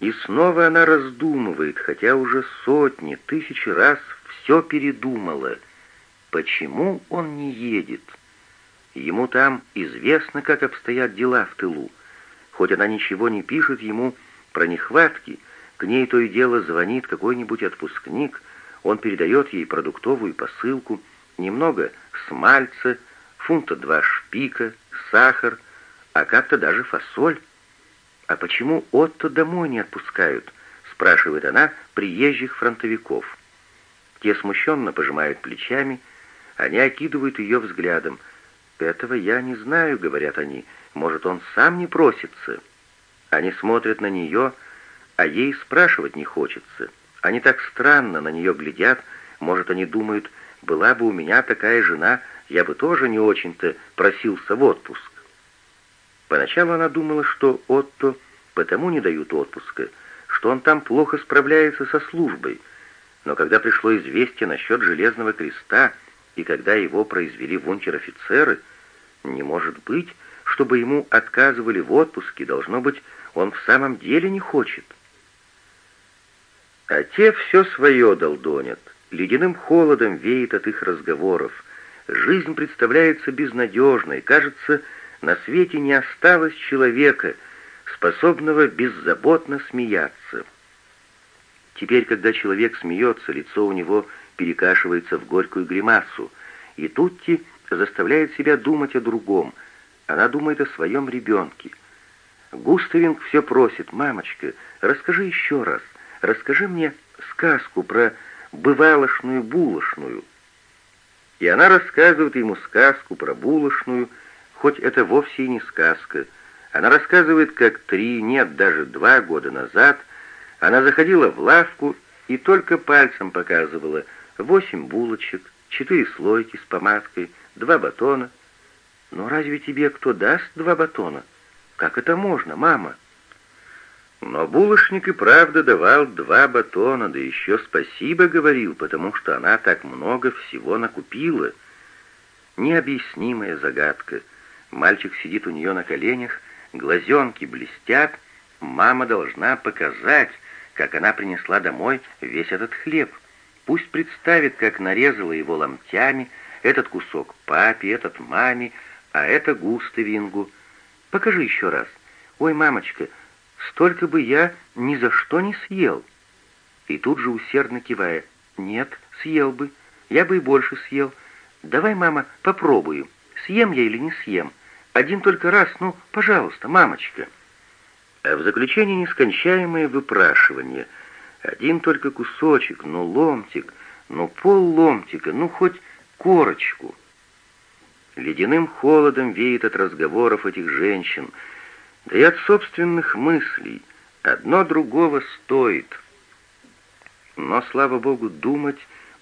И снова она раздумывает, хотя уже сотни, тысячи раз все передумала. Почему он не едет? Ему там известно, как обстоят дела в тылу. Хоть она ничего не пишет ему про нехватки, к ней то и дело звонит какой-нибудь отпускник, он передает ей продуктовую посылку, немного смальца, фунта два шпика, сахар, а как-то даже фасоль. «А почему Отто домой не отпускают?» — спрашивает она приезжих фронтовиков. Те смущенно пожимают плечами, они окидывают ее взглядом. «Этого я не знаю», — говорят они, — «может, он сам не просится?» Они смотрят на нее, а ей спрашивать не хочется. Они так странно на нее глядят, может, они думают, была бы у меня такая жена, я бы тоже не очень-то просился в отпуск. Поначалу она думала, что Отто потому не дают отпуска, что он там плохо справляется со службой. Но когда пришло известие насчет Железного Креста, и когда его произвели в унтер-офицеры, не может быть, чтобы ему отказывали в отпуске, должно быть, он в самом деле не хочет. А те все свое долдонят. Ледяным холодом веет от их разговоров. Жизнь представляется безнадежной. Кажется, на свете не осталось человека, способного беззаботно смеяться. Теперь, когда человек смеется, лицо у него перекашивается в горькую гримасу, и Тутти заставляет себя думать о другом. Она думает о своем ребенке. Густавинг все просит, «Мамочка, расскажи еще раз, расскажи мне сказку про бывалошную булочную». И она рассказывает ему сказку про булочную, хоть это вовсе и не сказка. Она рассказывает, как три, нет, даже два года назад она заходила в лавку и только пальцем показывала восемь булочек, четыре слойки с помадкой, два батона. Но разве тебе кто даст два батона? Как это можно, мама? Но булочник и правда давал два батона, да еще спасибо говорил, потому что она так много всего накупила. Необъяснимая загадка — Мальчик сидит у нее на коленях, глазенки блестят. Мама должна показать, как она принесла домой весь этот хлеб. Пусть представит, как нарезала его ломтями, этот кусок папе, этот маме, а это Густавингу. Покажи еще раз. Ой, мамочка, столько бы я ни за что не съел. И тут же усердно кивая. Нет, съел бы. Я бы и больше съел. Давай, мама, попробую. Съем я или не съем? Один только раз, ну, пожалуйста, мамочка». А в заключение нескончаемое выпрашивание. Один только кусочек, ну, ломтик, ну, пол ломтика, ну, хоть корочку. Ледяным холодом веет от разговоров этих женщин, да и от собственных мыслей. Одно другого стоит. Но, слава богу, думать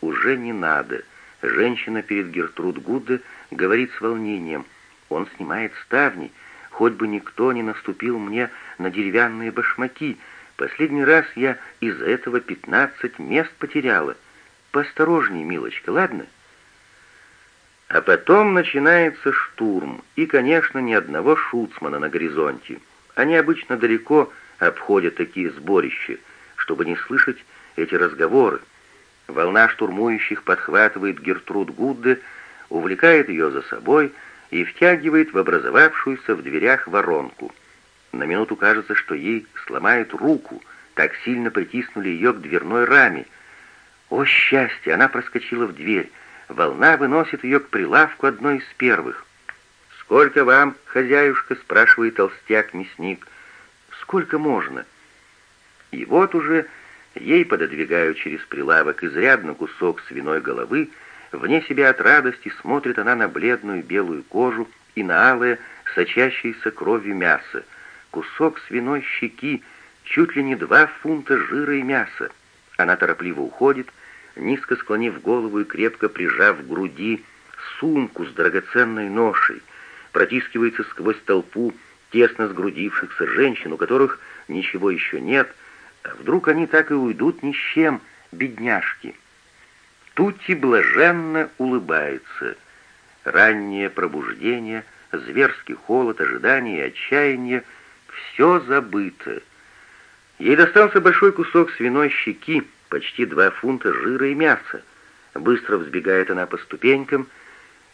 уже не надо. Женщина перед Гертруд Гудде говорит с волнением. Он снимает ставни, хоть бы никто не наступил мне на деревянные башмаки. Последний раз я из этого пятнадцать мест потеряла. Поосторожней, милочка, ладно?» А потом начинается штурм, и, конечно, ни одного шуцмана на горизонте. Они обычно далеко обходят такие сборища, чтобы не слышать эти разговоры. Волна штурмующих подхватывает Гертруд Гудде, увлекает ее за собой и втягивает в образовавшуюся в дверях воронку. На минуту кажется, что ей сломают руку, так сильно притиснули ее к дверной раме. О, счастье! Она проскочила в дверь. Волна выносит ее к прилавку одной из первых. «Сколько вам, хозяюшка?» — спрашивает толстяк-мясник. «Сколько можно?» И вот уже ей пододвигают через прилавок изрядно кусок свиной головы, Вне себя от радости смотрит она на бледную белую кожу и на алое, сочащееся кровью мясо. Кусок свиной щеки, чуть ли не два фунта жира и мяса. Она торопливо уходит, низко склонив голову и крепко прижав к груди сумку с драгоценной ношей, протискивается сквозь толпу тесно сгрудившихся женщин, у которых ничего еще нет, а вдруг они так и уйдут ни с чем, бедняжки. Тути блаженно улыбается. Раннее пробуждение, зверский холод, ожидание и отчаяние — все забыто. Ей достался большой кусок свиной щеки, почти два фунта жира и мяса. Быстро взбегает она по ступенькам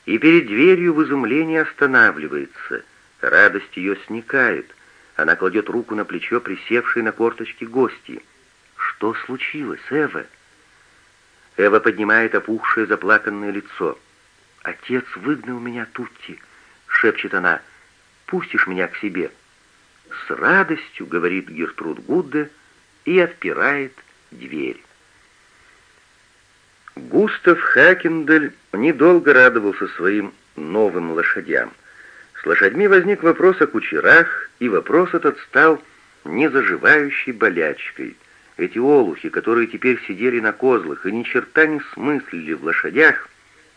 и перед дверью в изумлении останавливается. Радость ее сникает. Она кладет руку на плечо присевшей на корточки гости. «Что случилось, Эва?» Эва поднимает опухшее заплаканное лицо. «Отец выгнал меня, Тутти», — шепчет она. «Пустишь меня к себе?» «С радостью», — говорит Гертруд Гудде и отпирает дверь. Густав Хакендель недолго радовался своим новым лошадям. С лошадьми возник вопрос о кучерах, и вопрос этот стал незаживающей болячкой. Эти олухи, которые теперь сидели на козлах и ни черта не смыслили в лошадях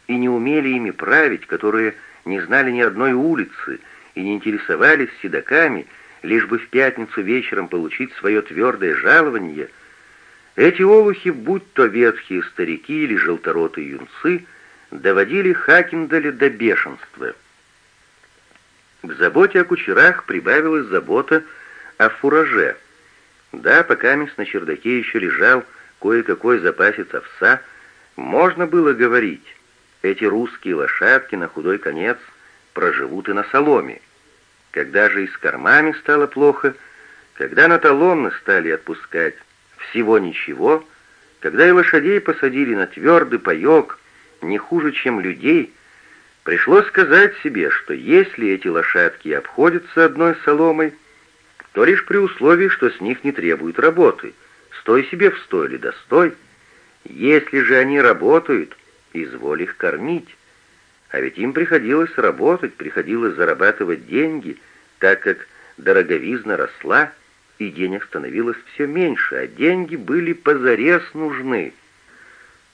и не умели ими править, которые не знали ни одной улицы и не интересовались седоками, лишь бы в пятницу вечером получить свое твердое жалование, эти олухи, будь то ветхие старики или желторотые юнцы, доводили Хакендаля до бешенства. К заботе о кучерах прибавилась забота о фураже. Да, пока мисс на чердаке еще лежал кое-какой запасец овса, можно было говорить, эти русские лошадки на худой конец проживут и на соломе. Когда же и с кормами стало плохо, когда на талонны стали отпускать всего ничего, когда и лошадей посадили на твердый паек, не хуже, чем людей, пришлось сказать себе, что если эти лошадки обходятся одной соломой, то лишь при условии, что с них не требуют работы. Стой себе в стойле, да стой. Если же они работают, изволь их кормить. А ведь им приходилось работать, приходилось зарабатывать деньги, так как дороговизна росла, и денег становилось все меньше, а деньги были позарез нужны.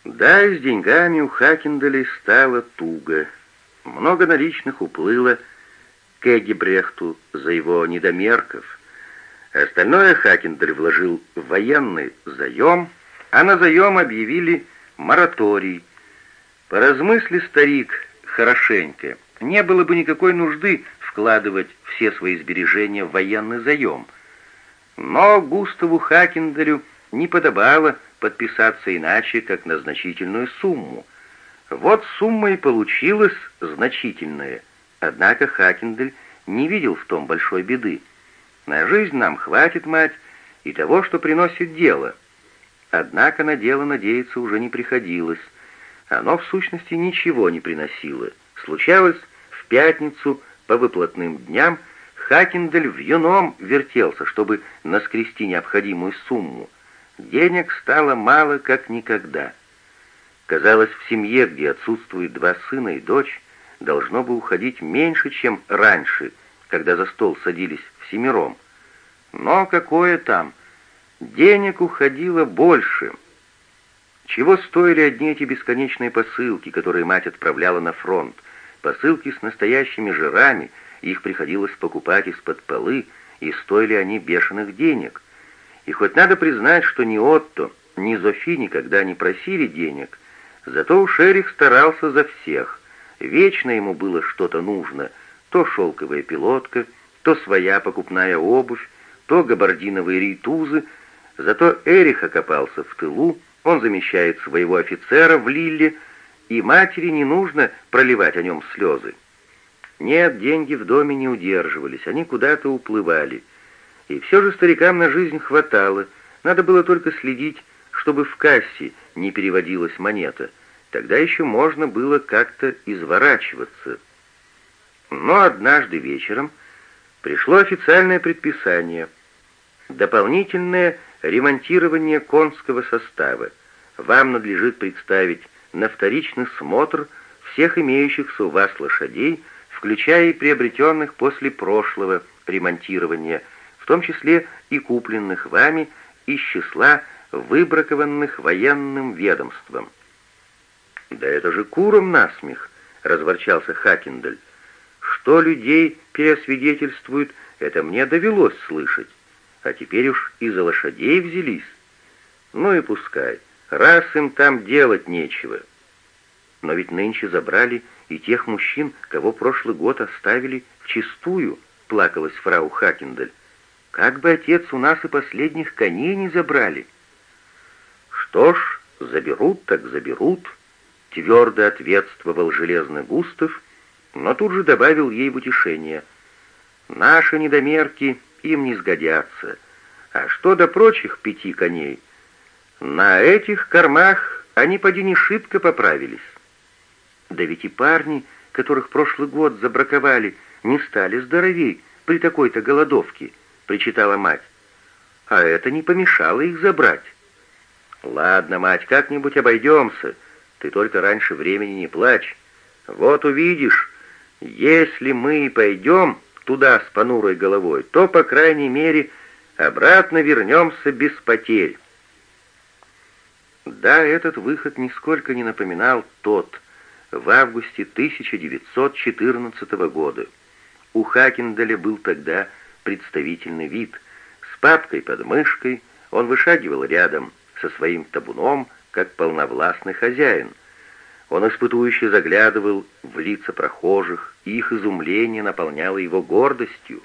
Да, с деньгами у Хакендалей стало туго. Много наличных уплыло к Эгебрехту за его недомерков. Остальное Хакендаль вложил в военный заем, а на заем объявили мораторий. Поразмысли старик хорошенько, не было бы никакой нужды вкладывать все свои сбережения в военный заем — но Густаву Хакендалю не подобало подписаться иначе, как на значительную сумму. Вот сумма и получилась значительная, однако Хакендель не видел в том большой беды. На жизнь нам хватит, мать, и того, что приносит дело. Однако на дело надеяться уже не приходилось. Оно, в сущности, ничего не приносило. Случалось в пятницу по выплатным дням – Хакендель в юном вертелся, чтобы наскрести необходимую сумму. Денег стало мало, как никогда. Казалось, в семье, где отсутствуют два сына и дочь, должно бы уходить меньше, чем раньше, когда за стол садились всемиром. Но какое там? Денег уходило больше. Чего стоили одни эти бесконечные посылки, которые мать отправляла на фронт? Посылки с настоящими жирами — их приходилось покупать из-под полы, и стоили они бешеных денег. И хоть надо признать, что ни Отто, ни Зофи никогда не просили денег, зато у Шерих старался за всех. Вечно ему было что-то нужно, то шелковая пилотка, то своя покупная обувь, то габардиновые рейтузы, зато Эрих окопался в тылу, он замещает своего офицера в Лилле, и матери не нужно проливать о нем слезы. Нет, деньги в доме не удерживались, они куда-то уплывали. И все же старикам на жизнь хватало, надо было только следить, чтобы в кассе не переводилась монета. Тогда еще можно было как-то изворачиваться. Но однажды вечером пришло официальное предписание. Дополнительное ремонтирование конского состава. Вам надлежит представить на вторичный смотр всех имеющихся у вас лошадей, включая и приобретенных после прошлого ремонтирования, в том числе и купленных вами из числа выбракованных военным ведомством. «Да это же куром насмех!» — разворчался Хакендаль. «Что людей пересвидетельствуют, это мне довелось слышать, а теперь уж и за лошадей взялись. Ну и пускай, раз им там делать нечего. Но ведь нынче забрали и тех мужчин, кого прошлый год оставили в чистую, плакалась фрау Хакендель. Как бы отец у нас и последних коней не забрали. Что ж, заберут так заберут, твердо ответствовал железный Густав, но тут же добавил ей в утешение. Наши недомерки им не сгодятся. А что до прочих пяти коней? На этих кормах они поди не шибко поправились. Да ведь и парни, которых прошлый год забраковали, не стали здоровей при такой-то голодовке, причитала мать. А это не помешало их забрать. Ладно, мать, как-нибудь обойдемся. Ты только раньше времени не плачь. Вот увидишь, если мы пойдем туда с понурой головой, то, по крайней мере, обратно вернемся без потерь. Да, этот выход нисколько не напоминал тот в августе 1914 года. У Хакендаля был тогда представительный вид. С папкой под мышкой он вышагивал рядом со своим табуном, как полновластный хозяин. Он испытующе заглядывал в лица прохожих, их изумление наполняло его гордостью.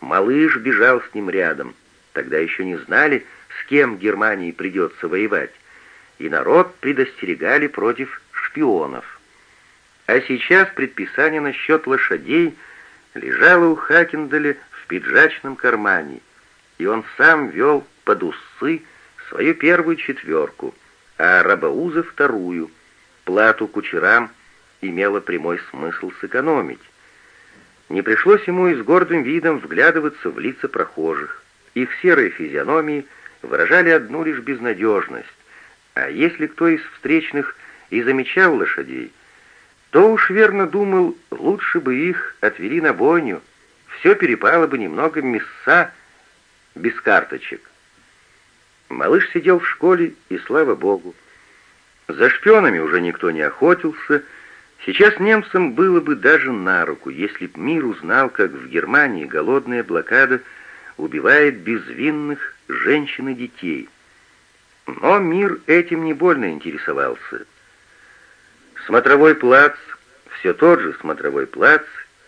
Малыш бежал с ним рядом. Тогда еще не знали, с кем Германии придется воевать и народ предостерегали против шпионов. А сейчас предписание насчет лошадей лежало у Хакендаля в пиджачном кармане, и он сам вел под усы свою первую четверку, а Рабауза вторую. Плату кучерам имело прямой смысл сэкономить. Не пришлось ему и с гордым видом вглядываться в лица прохожих. Их серые физиономии выражали одну лишь безнадежность. А если кто из встречных и замечал лошадей, то уж верно думал, лучше бы их отвели на бойню, все перепало бы немного мяса без карточек. Малыш сидел в школе, и слава богу. За шпионами уже никто не охотился. Сейчас немцам было бы даже на руку, если б мир узнал, как в Германии голодная блокада убивает безвинных женщин и детей. Но мир этим не больно интересовался. Смотровой плац, все тот же смотровой плац,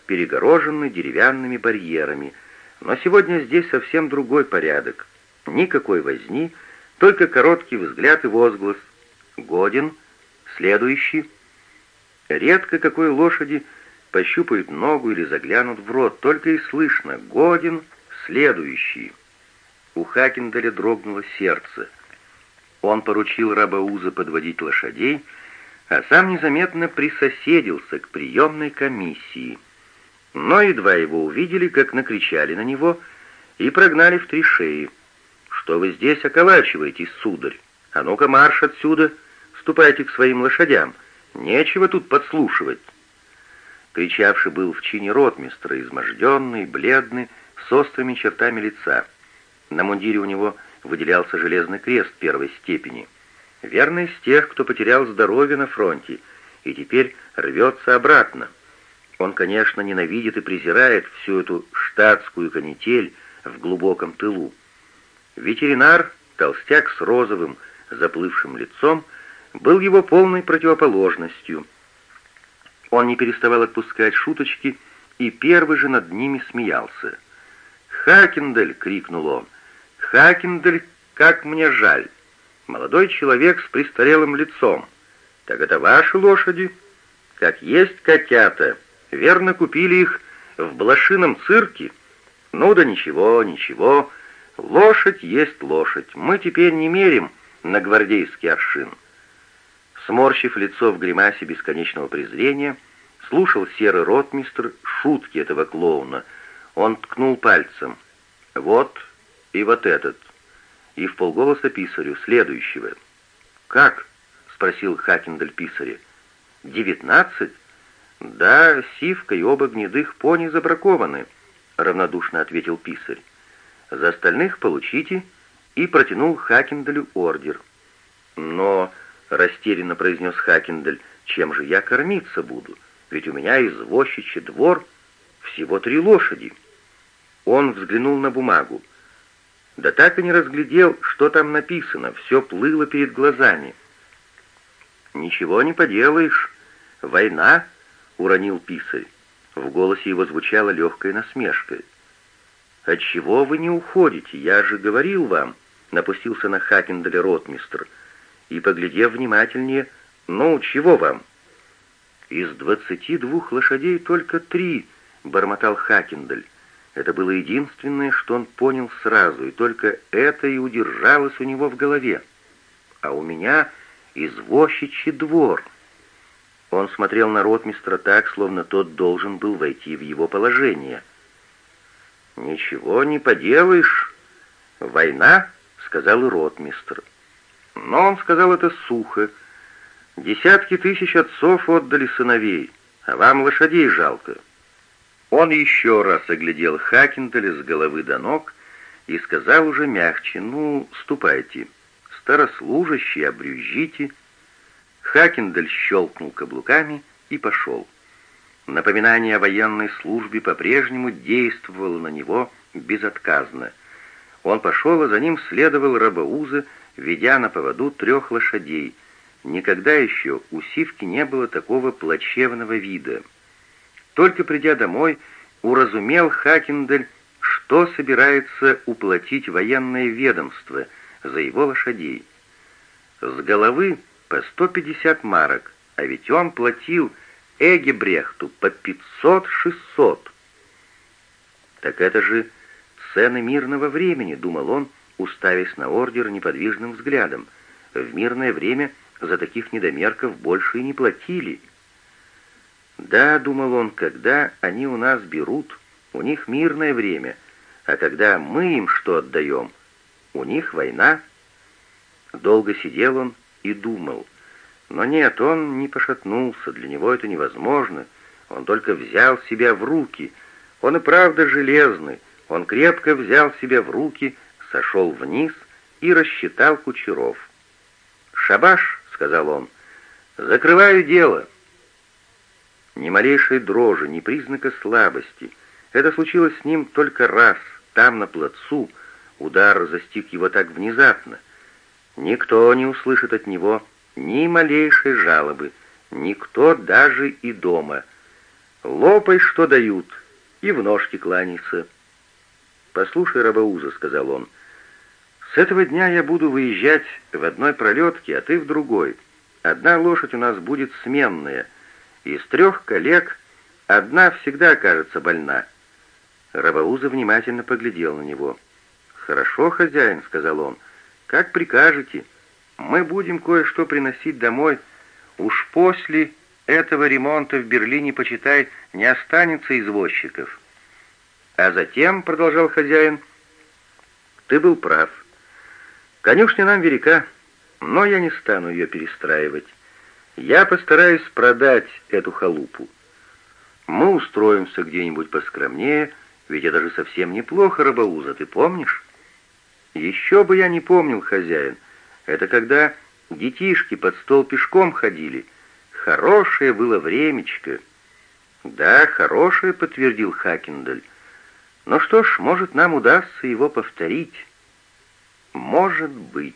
перегороженный деревянными барьерами, но сегодня здесь совсем другой порядок. Никакой возни, только короткий взгляд и возглас. Годен, следующий. Редко какой лошади пощупают ногу или заглянут в рот, только и слышно «Годен, следующий». У Хакендаля дрогнуло сердце. Он поручил Рабауза подводить лошадей, а сам незаметно присоседился к приемной комиссии. Но едва его увидели, как накричали на него и прогнали в три шеи. «Что вы здесь околачиваетесь, сударь? А ну-ка марш отсюда! Ступайте к своим лошадям! Нечего тут подслушивать!» Кричавший был в чине ротмистра, изможденный, бледный, с острыми чертами лица. На мундире у него выделялся железный крест первой степени. Верно из тех, кто потерял здоровье на фронте и теперь рвется обратно. Он, конечно, ненавидит и презирает всю эту штатскую канитель в глубоком тылу. Ветеринар, толстяк с розовым, заплывшим лицом, был его полной противоположностью. Он не переставал отпускать шуточки и первый же над ними смеялся. «Хакендель!» — крикнул он. Хакендель, как мне жаль. Молодой человек с престарелым лицом. Так это ваши лошади? Как есть котята. Верно, купили их в блошином цирке? Ну да ничего, ничего. Лошадь есть лошадь. Мы теперь не мерим на гвардейский аршин. Сморщив лицо в гримасе бесконечного презрения, слушал серый ротмистр шутки этого клоуна. Он ткнул пальцем. «Вот, и вот этот. И в полголоса писарю следующего. «Как?» — спросил Хакендель писаря. «Девятнадцать?» «Да, сивка и оба гнедых пони забракованы», — равнодушно ответил писарь. «За остальных получите» и протянул Хакенделю ордер. «Но», — растерянно произнес Хакендель, — «чем же я кормиться буду? Ведь у меня извозчичий двор, всего три лошади». Он взглянул на бумагу. Да так и не разглядел, что там написано, все плыло перед глазами. «Ничего не поделаешь. Война?» — уронил писарь. В голосе его звучала легкая насмешка. «Отчего вы не уходите? Я же говорил вам», — напустился на Хакенделя ротмистр. И, поглядев внимательнее, «Ну, чего вам?» «Из двадцати двух лошадей только три», — бормотал Хакендель. Это было единственное, что он понял сразу, и только это и удержалось у него в голове. «А у меня извозчичий двор». Он смотрел на ротмистра так, словно тот должен был войти в его положение. «Ничего не поделаешь. Война», — сказал ротмистр. Но он сказал это сухо. «Десятки тысяч отцов отдали сыновей, а вам лошадей жалко». Он еще раз оглядел Хакенделя с головы до ног и сказал уже мягче, «Ну, ступайте, старослужащие, обрюзжите». Хакендель щелкнул каблуками и пошел. Напоминание о военной службе по-прежнему действовало на него безотказно. Он пошел, а за ним следовал Рабауза, ведя на поводу трех лошадей. Никогда еще у Сивки не было такого плачевного вида. Только придя домой, уразумел Хакендель, что собирается уплатить военное ведомство за его лошадей. С головы по 150 марок, а ведь он платил Эгебрехту по 500-600. Так это же цены мирного времени, думал он, уставясь на ордер неподвижным взглядом. В мирное время за таких недомерков больше и не платили. Да, думал он, когда они у нас берут, у них мирное время, а когда мы им что отдаем, у них война. Долго сидел он и думал. Но нет, он не пошатнулся, для него это невозможно. Он только взял себя в руки. Он и правда железный. Он крепко взял себя в руки, сошел вниз и рассчитал кучеров. «Шабаш», — сказал он, — «закрываю дело». Ни малейшей дрожи, ни признака слабости. Это случилось с ним только раз, там, на плацу. Удар застиг его так внезапно. Никто не услышит от него ни малейшей жалобы, никто даже и дома. Лопай, что дают, и в ножки кланяйся. «Послушай, Рабауза», — сказал он, — «с этого дня я буду выезжать в одной пролетке, а ты в другой. Одна лошадь у нас будет сменная» Из трех коллег одна всегда окажется больна. Рабауза внимательно поглядел на него. «Хорошо, хозяин», — сказал он, — «как прикажете. Мы будем кое-что приносить домой. Уж после этого ремонта в Берлине, почитай, не останется извозчиков». А затем, — продолжал хозяин, — ты был прав. Конюшня нам велика, но я не стану ее перестраивать. Я постараюсь продать эту халупу. Мы устроимся где-нибудь поскромнее, ведь это же совсем неплохо, Рабауза, ты помнишь? Еще бы я не помнил, хозяин. Это когда детишки под стол пешком ходили. Хорошее было времечко. Да, хорошее, подтвердил Хакендаль. Но что ж, может, нам удастся его повторить. Может быть.